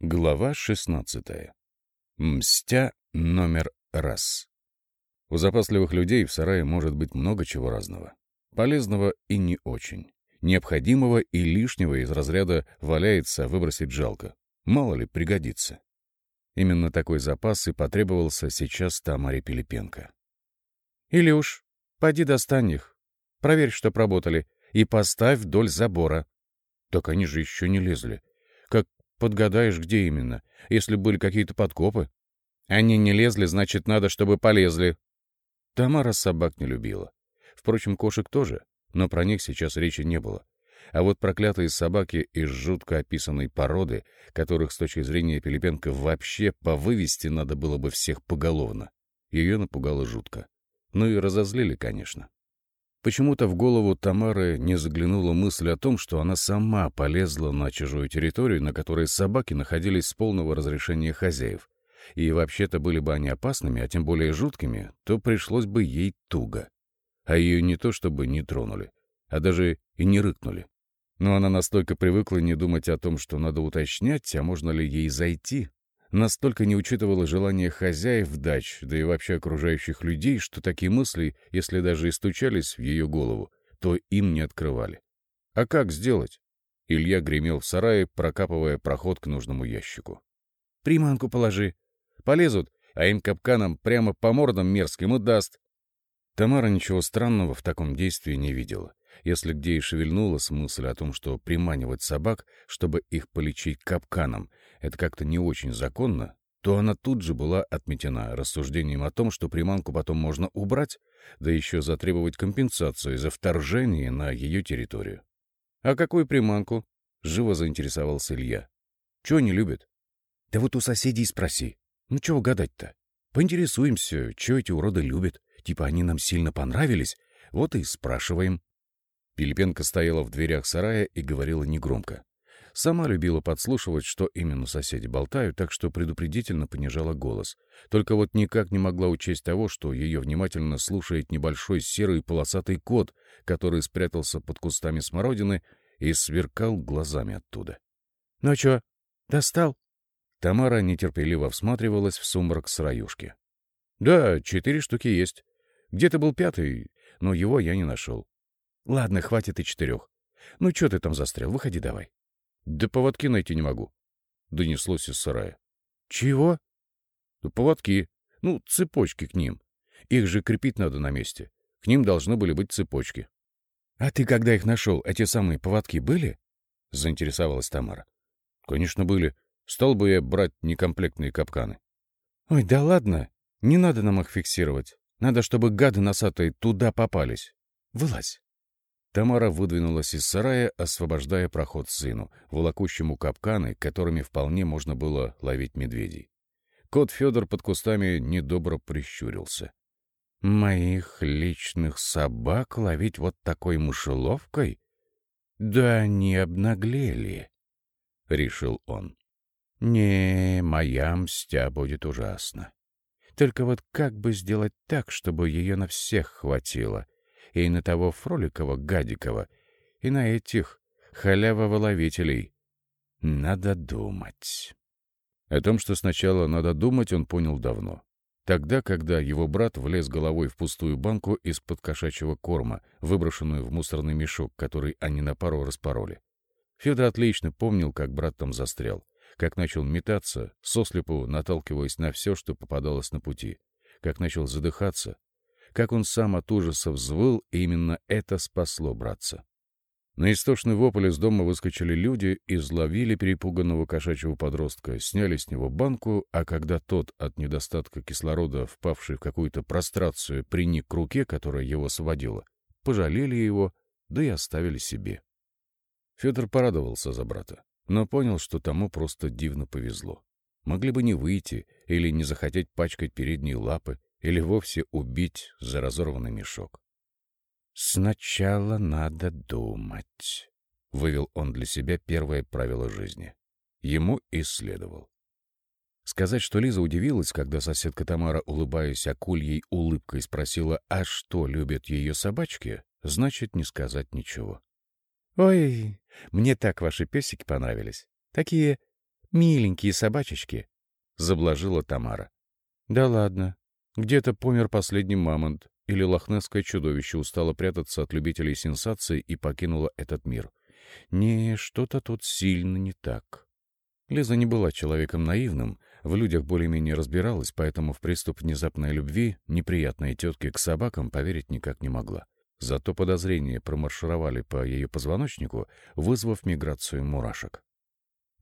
Глава 16. Мстя номер раз. У запасливых людей в сарае может быть много чего разного. Полезного и не очень. Необходимого и лишнего из разряда валяется, выбросить жалко. Мало ли, пригодится. Именно такой запас и потребовался сейчас Тамаре Пилипенко. «Илюш, поди достань их, проверь, чтоб работали, и поставь вдоль забора». Так они же еще не лезли. Подгадаешь, где именно, если были какие-то подкопы? Они не лезли, значит, надо, чтобы полезли. Тамара собак не любила. Впрочем, кошек тоже, но про них сейчас речи не было. А вот проклятые собаки из жутко описанной породы, которых с точки зрения Пилипенко вообще повывести надо было бы всех поголовно, ее напугало жутко. Ну и разозлили, конечно. Почему-то в голову Тамары не заглянула мысль о том, что она сама полезла на чужую территорию, на которой собаки находились с полного разрешения хозяев. И вообще-то были бы они опасными, а тем более жуткими, то пришлось бы ей туго. А ее не то чтобы не тронули, а даже и не рыкнули. Но она настолько привыкла не думать о том, что надо уточнять, а можно ли ей зайти, настолько не учитывала желания хозяев дач, да и вообще окружающих людей, что такие мысли, если даже и стучались в ее голову, то им не открывали. А как сделать? Илья гремел в сарае, прокапывая проход к нужному ящику. «Приманку положи. Полезут, а им капканом прямо по мордам мерзким и даст». Тамара ничего странного в таком действии не видела. Если где и шевельнулась мысль о том, что приманивать собак, чтобы их полечить капканом, это как-то не очень законно, то она тут же была отметена рассуждением о том, что приманку потом можно убрать, да еще затребовать компенсацию за вторжение на ее территорию. «А какую приманку?» — живо заинтересовался Илья. «Чего не любят?» «Да вот у соседей спроси. Ну чего гадать-то? Поинтересуемся, что эти уроды любят. Типа они нам сильно понравились, вот и спрашиваем». Пилипенко стояла в дверях сарая и говорила негромко. Сама любила подслушивать, что именно соседи болтают, так что предупредительно понижала голос. Только вот никак не могла учесть того, что ее внимательно слушает небольшой серый полосатый кот, который спрятался под кустами смородины и сверкал глазами оттуда. — Ну чё, достал? Тамара нетерпеливо всматривалась в сумрак сыроюшки. — Да, четыре штуки есть. Где-то был пятый, но его я не нашел. Ладно, хватит и четырех. Ну, что ты там застрял? Выходи давай. Да поводки найти не могу. Донеслось из сарая. Чего? Да поводки. Ну, цепочки к ним. Их же крепить надо на месте. К ним должны были быть цепочки. А ты, когда их нашел, эти самые поводки были? Заинтересовалась Тамара. Конечно, были. Стал бы я брать некомплектные капканы. Ой, да ладно. Не надо нам их фиксировать. Надо, чтобы гады носатые туда попались. Вылазь. Тамара выдвинулась из сарая, освобождая проход сыну, волокущему капканы, которыми вполне можно было ловить медведей. Кот Федор под кустами недобро прищурился. «Моих личных собак ловить вот такой мышеловкой? Да они обнаглели!» — решил он. «Не, моя мстя будет ужасна. Только вот как бы сделать так, чтобы ее на всех хватило?» И на того Фроликова Гадикова, и на этих халявоволовителей. Надо думать. О том, что сначала надо думать, он понял давно. Тогда, когда его брат влез головой в пустую банку из-под кошачьего корма, выброшенную в мусорный мешок, который они на пару распороли. Федор отлично помнил, как брат там застрял, как начал метаться, сослепу наталкиваясь на все, что попадалось на пути, как начал задыхаться, как он сам от ужаса взвыл, именно это спасло братца. На истошный вопль из дома выскочили люди, изловили перепуганного кошачьего подростка, сняли с него банку, а когда тот от недостатка кислорода, впавший в какую-то прострацию, приник к руке, которая его сводила, пожалели его, да и оставили себе. Федор порадовался за брата, но понял, что тому просто дивно повезло. Могли бы не выйти или не захотеть пачкать передние лапы, или вовсе убить за разорванный мешок. «Сначала надо думать», — вывел он для себя первое правило жизни. Ему исследовал. Сказать, что Лиза удивилась, когда соседка Тамара, улыбаясь акульей улыбкой, спросила, а что любят ее собачки, значит не сказать ничего. «Ой, мне так ваши песики понравились. Такие Миленькие собачечки», — заблажила Тамара. «Да ладно. Где-то помер последний мамонт, или лохнесское чудовище устало прятаться от любителей сенсаций и покинуло этот мир. Не, что-то тут сильно не так». Лиза не была человеком наивным, в людях более-менее разбиралась, поэтому в приступ внезапной любви неприятной тетки к собакам поверить никак не могла. Зато подозрения промаршировали по ее позвоночнику, вызвав миграцию мурашек.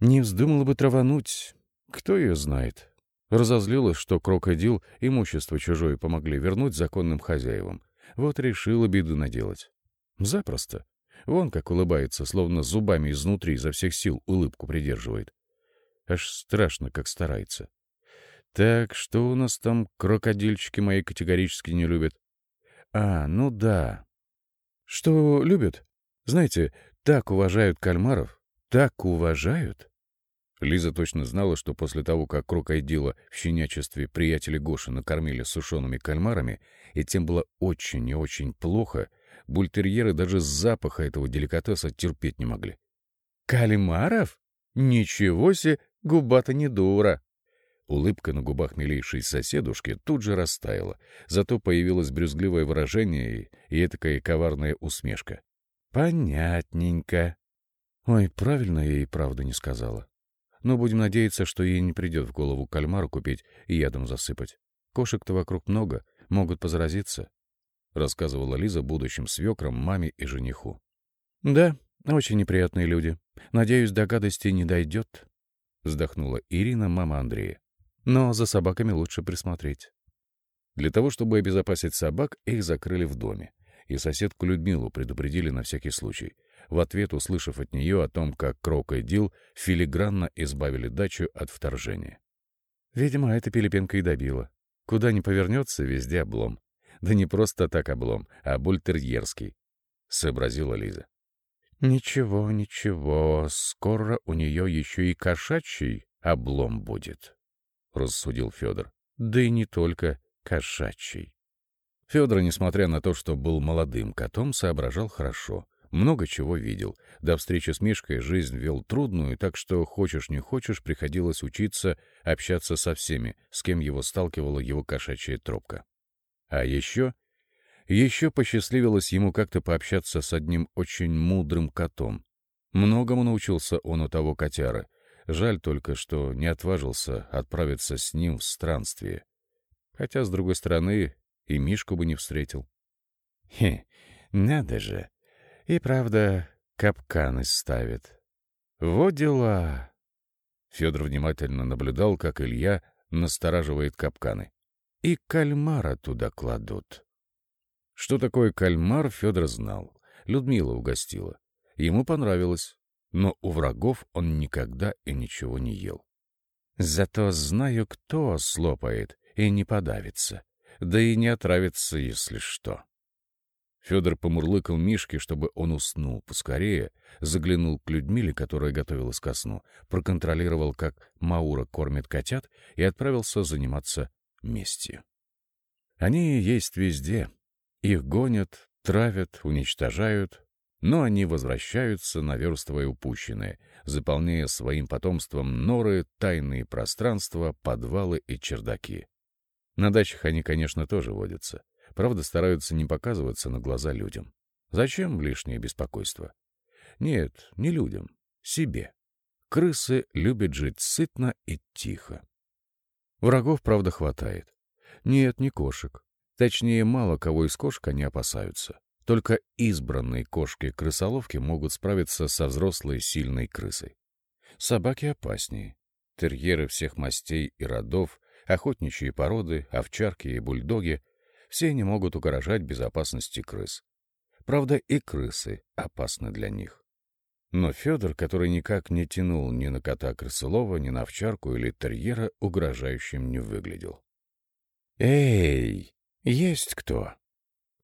Не вздумала бы травануть. Кто ее знает? Разозлилась, что крокодил имущество чужое помогли вернуть законным хозяевам. Вот решила беду наделать. Запросто. Вон как улыбается, словно зубами изнутри изо всех сил улыбку придерживает. Аж страшно, как старается. Так, что у нас там крокодильчики мои категорически не любят? А, ну да. Что любят? Знаете, так уважают кальмаров, так уважают. Лиза точно знала, что после того, как крокодила в щенячестве приятели Гоши накормили сушеными кальмарами, и тем было очень и очень плохо, бультерьеры даже запаха этого деликатеса терпеть не могли. «Кальмаров? Ничего себе! Губа-то не дура!» Улыбка на губах милейшей соседушки тут же растаяла, зато появилось брюзгливое выражение и этакая коварная усмешка. «Понятненько». Ой, правильно я ей правда не сказала. Но будем надеяться, что ей не придет в голову кальмару купить и ядом засыпать. Кошек-то вокруг много, могут позаразиться, — рассказывала Лиза будущим свекрам, маме и жениху. «Да, очень неприятные люди. Надеюсь, до гадости не дойдет», — вздохнула Ирина, мама Андрея. «Но за собаками лучше присмотреть». Для того, чтобы обезопасить собак, их закрыли в доме, и соседку Людмилу предупредили на всякий случай — в ответ услышав от нее о том, как Крок и Дил филигранно избавили дачу от вторжения. Видимо, это Пилипенко и добило. Куда ни повернется, везде облом. Да не просто так облом, а бультерьерский, — сообразила Лиза. «Ничего, ничего, скоро у нее еще и кошачий облом будет», — рассудил Федор. «Да и не только кошачий». Федор, несмотря на то, что был молодым котом, соображал хорошо — много чего видел. До встречи с Мишкой жизнь вел трудную, так что, хочешь не хочешь, приходилось учиться общаться со всеми, с кем его сталкивала его кошачья тропка. А еще... Еще посчастливилось ему как-то пообщаться с одним очень мудрым котом. Многому научился он у того котяра. Жаль только, что не отважился отправиться с ним в странствие. Хотя, с другой стороны, и Мишку бы не встретил. Хе, надо же! И правда, капканы ставит. Вот дела. Федор внимательно наблюдал, как Илья настораживает капканы. И кальмара туда кладут. Что такое кальмар, Федор знал. Людмила угостила. Ему понравилось, но у врагов он никогда и ничего не ел. Зато знаю, кто слопает и не подавится, да и не отравится, если что. Федор помурлыкал Мишке, чтобы он уснул поскорее, заглянул к Людмиле, которая готовилась ко сну, проконтролировал, как Маура кормит котят, и отправился заниматься местью. Они есть везде. Их гонят, травят, уничтожают, но они возвращаются, наверстывая упущенное, заполняя своим потомством норы, тайные пространства, подвалы и чердаки. На дачах они, конечно, тоже водятся. Правда, стараются не показываться на глаза людям. Зачем лишнее беспокойство? Нет, не людям, себе. Крысы любят жить сытно и тихо. Врагов, правда, хватает. Нет, не кошек. Точнее, мало кого из кошек они опасаются. Только избранные кошки-крысоловки могут справиться со взрослой сильной крысой. Собаки опаснее. Терьеры всех мастей и родов, охотничьи породы, овчарки и бульдоги все они могут угрожать безопасности крыс. Правда, и крысы опасны для них. Но Федор, который никак не тянул ни на кота крысолова, ни на овчарку или терьера, угрожающим не выглядел. «Эй, есть кто?»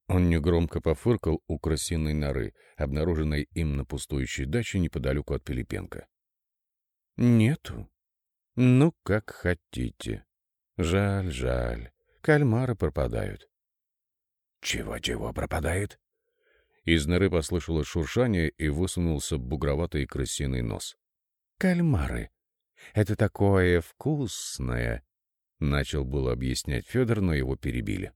Он негромко пофыркал у крысиной норы, обнаруженной им на пустующей даче неподалеку от Пилипенко. «Нету. Ну, как хотите. Жаль, жаль. Кальмары пропадают. «Чего-чего пропадает?» Из норы послышалось шуршание и высунулся бугроватый крысиный нос. «Кальмары. Это такое вкусное!» Начал было объяснять Федор, но его перебили.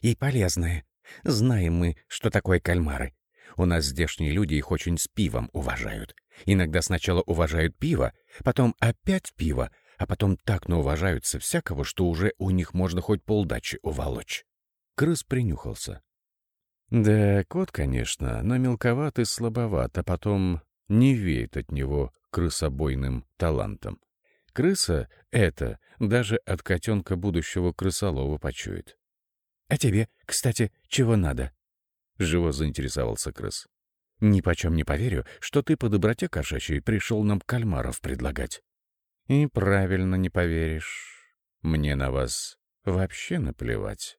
«И полезное. Знаем мы, что такое кальмары. У нас здешние люди их очень с пивом уважают. Иногда сначала уважают пиво, потом опять пиво, а потом так науважаются всякого, что уже у них можно хоть полдачи уволочь». Крыс принюхался. Да, кот, конечно, но мелковат и слабоват, а потом не веет от него крысобойным талантом. Крыса — это даже от котенка будущего крысолова почует. — А тебе, кстати, чего надо? — живо заинтересовался крыс. — Ни почем не поверю, что ты по доброте кошачьей пришел нам кальмаров предлагать. — И правильно не поверишь. Мне на вас вообще наплевать.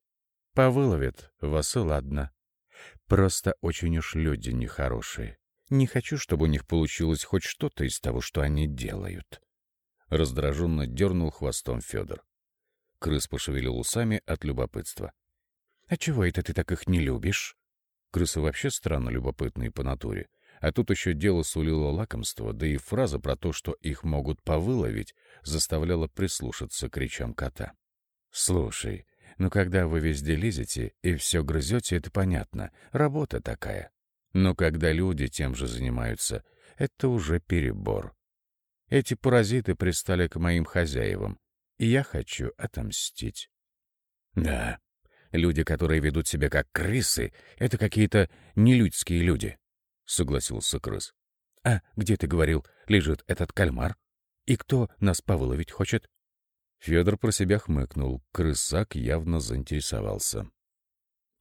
Повыловят вас и ладно. Просто очень уж люди нехорошие. Не хочу, чтобы у них получилось хоть что-то из того, что они делают. Раздраженно дернул хвостом Федор. Крыс пошевелил усами от любопытства. — А чего это ты так их не любишь? Крысы вообще странно любопытные по натуре. А тут еще дело сулило лакомство, да и фраза про то, что их могут повыловить, заставляла прислушаться к речам кота. — Слушай, но когда вы везде лезете и все грызете, это понятно. Работа такая. Но когда люди тем же занимаются, это уже перебор. Эти паразиты пристали к моим хозяевам, и я хочу отомстить. Да, люди, которые ведут себя как крысы, это какие-то нелюдские люди, — согласился крыс. А где, ты говорил, лежит этот кальмар? И кто нас повыловить хочет? Федор про себя хмыкнул. Крысак явно заинтересовался.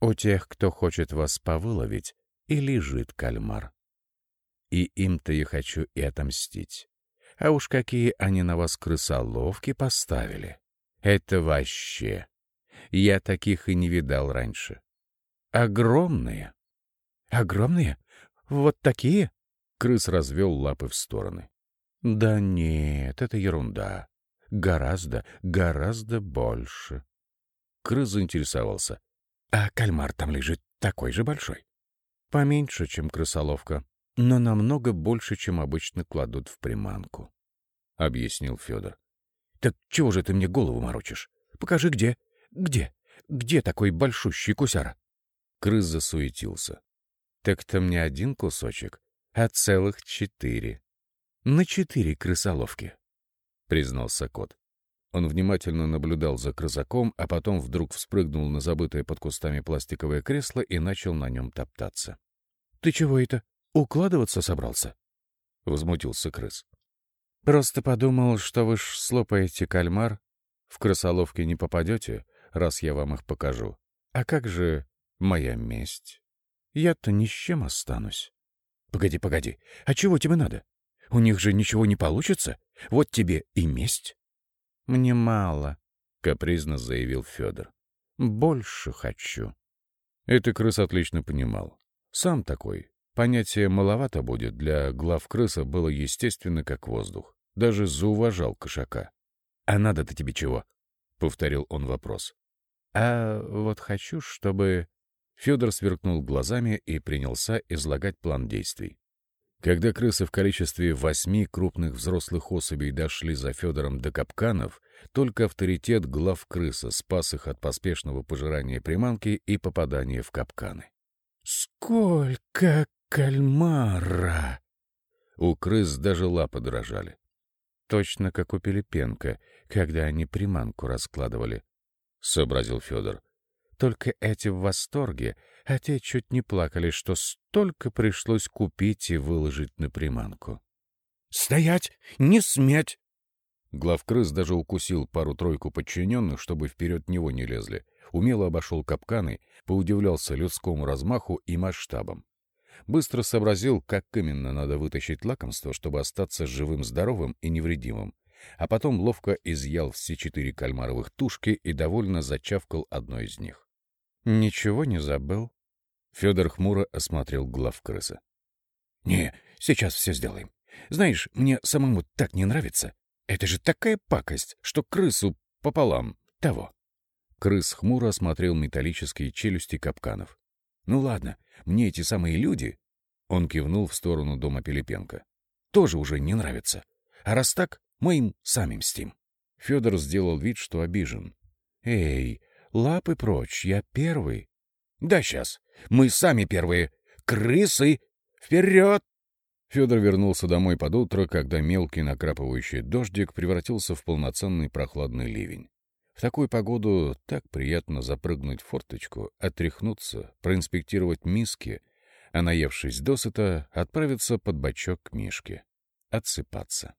«У тех, кто хочет вас повыловить, и лежит кальмар. И им-то я хочу и отомстить. А уж какие они на вас крысоловки поставили. Это вообще. Я таких и не видал раньше. Огромные. Огромные? Вот такие? Крыс развел лапы в стороны. Да нет, это ерунда. Гораздо, гораздо больше. Крыс заинтересовался. А кальмар там лежит такой же большой? Поменьше, чем крысоловка, но намного больше, чем обычно кладут в приманку, — объяснил Федор. Так чего же ты мне голову морочишь? Покажи, где? Где? Где такой большущий кусяра? Крыс засуетился. Так-то мне один кусочек, а целых четыре. На четыре крысоловки. — признался кот. Он внимательно наблюдал за крысаком, а потом вдруг вспрыгнул на забытое под кустами пластиковое кресло и начал на нем топтаться. — Ты чего это? Укладываться собрался? — возмутился крыс. — Просто подумал, что вы ж слопаете кальмар. В крысоловки не попадете, раз я вам их покажу. А как же моя месть? Я-то ни с чем останусь. — Погоди, погоди, а чего тебе надо? У них же ничего не получится. Вот тебе и месть. — Мне мало, — капризно заявил Федор. — Больше хочу. Это крыс отлично понимал. Сам такой. Понятие «маловато будет» для глав крыса было естественно, как воздух. Даже зауважал кошака. «А надо-то тебе чего?» — повторил он вопрос. «А вот хочу, чтобы...» Федор сверкнул глазами и принялся излагать план действий. Когда крысы в количестве восьми крупных взрослых особей дошли за Федором до капканов, только авторитет глав крыса спас их от поспешного пожирания приманки и попадания в капканы. «Сколько кальмара!» У крыс даже лапы дрожали. Точно как у Пилипенко, когда они приманку раскладывали, — сообразил Федор. Только эти в восторге, а те чуть не плакали, что столько пришлось купить и выложить на приманку. «Стоять! Не сметь!» Главкрыс даже укусил пару-тройку подчиненных, чтобы вперед него не лезли. Умело обошел капканы, поудивлялся людскому размаху и масштабам. Быстро сообразил, как именно надо вытащить лакомство, чтобы остаться живым-здоровым и невредимым. А потом ловко изъял все четыре кальмаровых тушки и довольно зачавкал одной из них. «Ничего не забыл?» Федор хмуро осмотрел глав крысы. «Не, сейчас все сделаем. Знаешь, мне самому так не нравится. Это же такая пакость, что крысу пополам того». Крыс хмуро осмотрел металлические челюсти капканов. «Ну ладно, мне эти самые люди...» Он кивнул в сторону дома Пилипенко. «Тоже уже не нравятся. А раз так, Мы им сами мстим. Федор сделал вид, что обижен. «Эй, лапы прочь, я первый». «Да сейчас. Мы сами первые. Крысы! Вперед!» Федор вернулся домой под утро, когда мелкий накрапывающий дождик превратился в полноценный прохладный ливень. В такую погоду так приятно запрыгнуть в форточку, отряхнуться, проинспектировать миски, а наевшись досыта, отправиться под бочок к Мишке. Отсыпаться.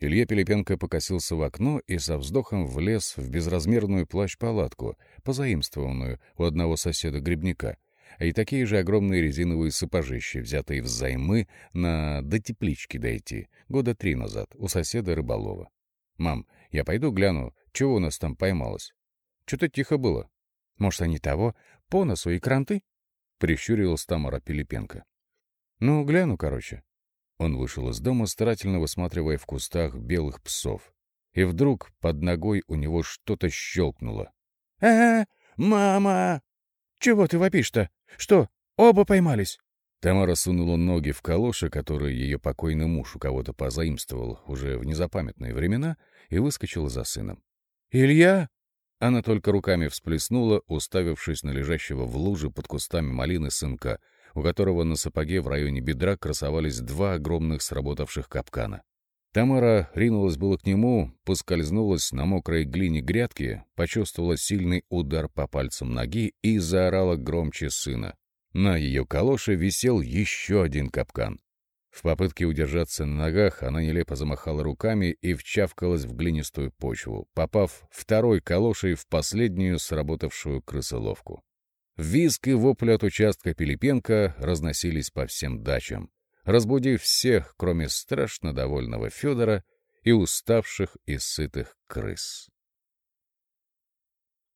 Илья Пилипенко покосился в окно и со вздохом влез в безразмерную плащ-палатку, позаимствованную у одного соседа-грибника, и такие же огромные резиновые сапожища, взятые взаймы на до теплички дойти, года три назад, у соседа рыболова. «Мам, я пойду гляну, чего у нас там поймалось? Что-то тихо было. Может, они того, по носу и кранты?» — прищурилась Тамара Пилипенко. «Ну, гляну, короче». Он вышел из дома, старательно высматривая в кустах белых псов. И вдруг под ногой у него что-то щелкнуло. «А, мама! Чего ты вопишь-то? Что, оба поймались?» Тамара сунула ноги в калоши, которые ее покойный муж у кого-то позаимствовал уже в незапамятные времена, и выскочила за сыном. «Илья!» Она только руками всплеснула, уставившись на лежащего в луже под кустами малины сынка, у которого на сапоге в районе бедра красовались два огромных сработавших капкана. Тамара ринулась было к нему, поскользнулась на мокрой глине грядки, почувствовала сильный удар по пальцам ноги и заорала громче сына. На ее калоше висел еще один капкан. В попытке удержаться на ногах она нелепо замахала руками и вчавкалась в глинистую почву, попав второй калошей в последнюю сработавшую крысоловку. Визг и вопли от участка Пилипенко разносились по всем дачам, разбудив всех, кроме страшно довольного Федора и уставших и сытых крыс.